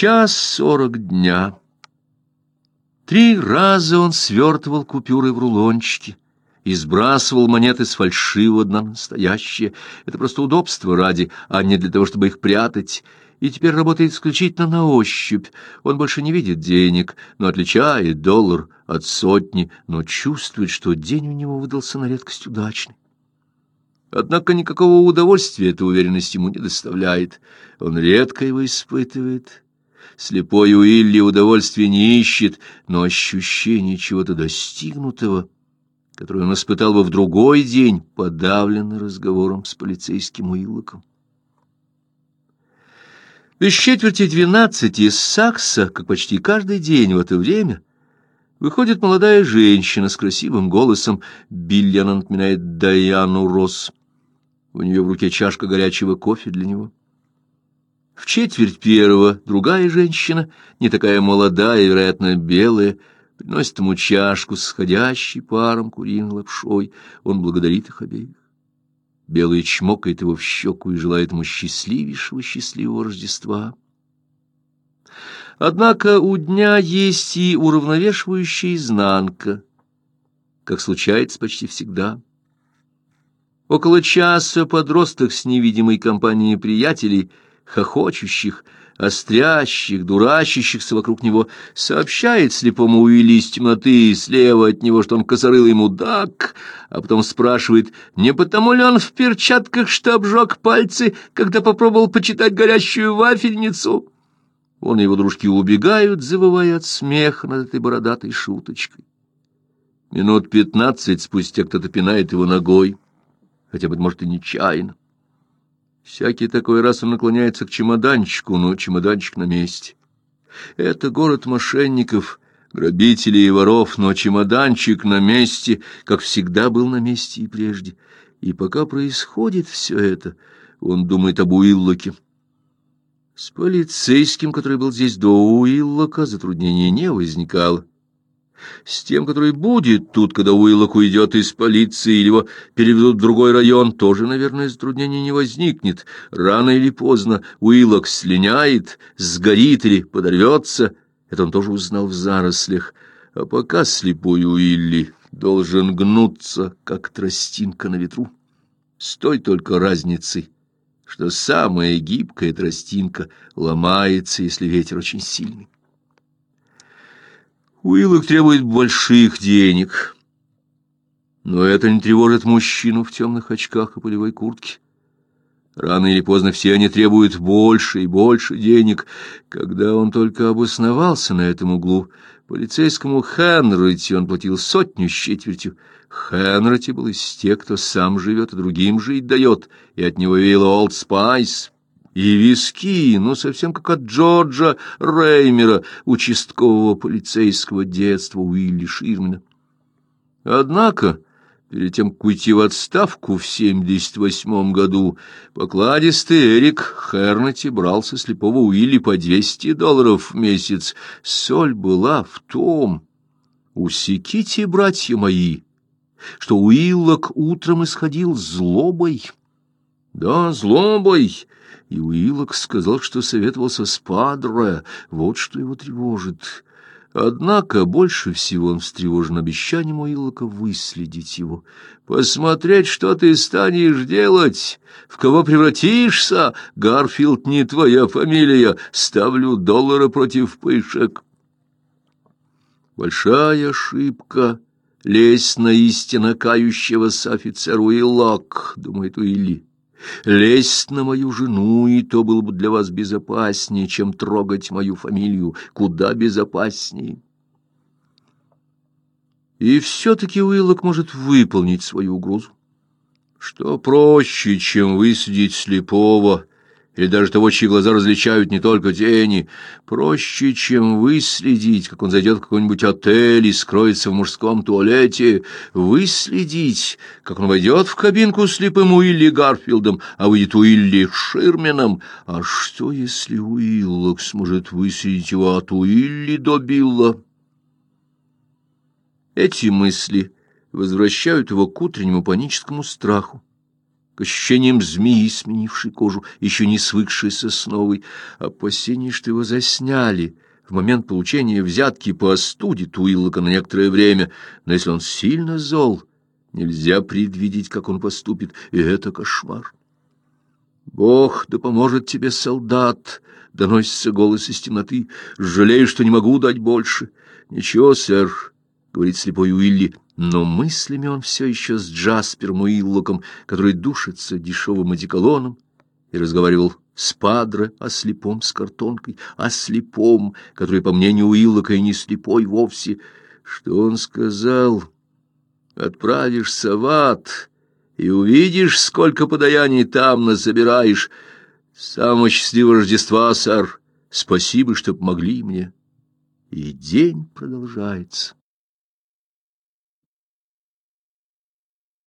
Час сорок дня. Три раза он свертывал купюры в рулончики и сбрасывал монеты с фальшивого на настоящее. Это просто удобство ради, а не для того, чтобы их прятать. И теперь работает исключительно на ощупь. Он больше не видит денег, но отличает доллар от сотни, но чувствует, что день у него выдался на редкость удачный. Однако никакого удовольствия эта уверенность ему не доставляет. Он редко его испытывает. Слепой Уилли удовольствия не ищет, но ощущение чего-то достигнутого, которое он испытал бы в другой день, подавлено разговором с полицейским Уиллоком. Без четверти двенадцати из Сакса, как почти каждый день в это время, выходит молодая женщина с красивым голосом. Билли она напоминает Даяну Росс. У нее в руке чашка горячего кофе для него. В четверть первого другая женщина, не такая молодая, вероятно, белая, приносит ему чашку с сходящей паром куриной лапшой. Он благодарит их обеих. Белый чмокает его в щеку и желает ему счастливейшего счастливого Рождества. Однако у дня есть и уравновешивающая изнанка, как случается почти всегда. Около часа подросток с невидимой компанией приятелей, хохочущих, острящих, дурачащихся вокруг него, сообщает слепому Уилли из темноты слева от него, что он косорыл ему дак, а потом спрашивает, не потому ли он в перчатках, что обжег пальцы, когда попробовал почитать горящую вафельницу. Он и его дружки убегают, завывая от смеха над этой бородатой шуточкой. Минут пятнадцать спустя кто-то пинает его ногой хотя бы, может, и нечаянно. Всякий такой раз он наклоняется к чемоданчику, но чемоданчик на месте. Это город мошенников, грабителей и воров, но чемоданчик на месте, как всегда был на месте и прежде. И пока происходит все это, он думает об Уиллоке. С полицейским, который был здесь до Уиллока, затруднений не возникало. С тем, который будет тут, когда Уиллок уйдет из полиции или его переведут в другой район, тоже, наверное, затруднений не возникнет. Рано или поздно Уиллок слиняет, сгорит или подорвется. Это он тоже узнал в зарослях. А пока слепой Уилли должен гнуться, как тростинка на ветру. С той только разницей, что самая гибкая тростинка ломается, если ветер очень сильный. Уиллок требует больших денег. Но это не тревожит мужчину в темных очках и полевой куртке. Рано или поздно все они требуют больше и больше денег. Когда он только обосновался на этом углу, полицейскому Хенрити он платил сотню с четвертью. Хенрити был из тех, кто сам живет и другим жить дает, и от него веяло Old Spice и виски, ну, совсем как от Джорджа Реймера, участкового полицейского детства Уилли Ширмена. Однако, перед тем, как уйти в отставку в 78 году, покладистый Эрик Хернати брал со слепого Уилли по 200 долларов в месяц. Соль была в том, усеките, братья мои, что Уиллок утром исходил злобой. Да, злобой, и Уилок сказал, что советовался с Падре, вот что его тревожит. Однако больше всего он встревожен обещанием Уиллока выследить его, посмотреть, что ты станешь делать, в кого превратишься. Гарфилд не твоя фамилия, ставлю доллары против пышек. Большая ошибка — лезть на истинно кающегося офицера Уиллок, — думает Уилли. Лезть на мою жену, и то было бы для вас безопаснее, чем трогать мою фамилию, куда безопаснее. И все-таки Уиллок может выполнить свою угрозу. Что проще, чем высадить слепого, или даже того, чьи глаза различают не только тени, проще, чем выследить, как он зайдет в какой-нибудь отель и скроется в мужском туалете, выследить, как он войдет в кабинку слепым Уилли Гарфилдом, а выйдет Уилли Ширменом. А что, если Уиллок сможет выследить его от Уилли до Билла? Эти мысли возвращают его к утреннему паническому страху к ощущениям змеи, сменившей кожу, еще не свыкшейся с новой. Опасение, что его засняли в момент получения взятки по остудит Уиллока на некоторое время, но если он сильно зол, нельзя предвидеть, как он поступит, и это кошмар. «Бог да поможет тебе, солдат!» — доносится голос из темноты. «Жалею, что не могу дать больше». «Ничего, сэр», — говорит слепой Уилли, но мыслями он все еще с Джаспером Уиллоком, который душится дешевым одеколоном, и разговаривал с Падре о слепом с картонкой, о слепом, который, по мнению Уиллока, и не слепой вовсе. Что он сказал? «Отправишься в ад» и увидишь, сколько подаяний там насобираешь. Самого счастливого Рождества, сэр. Спасибо, что помогли мне. И день продолжается.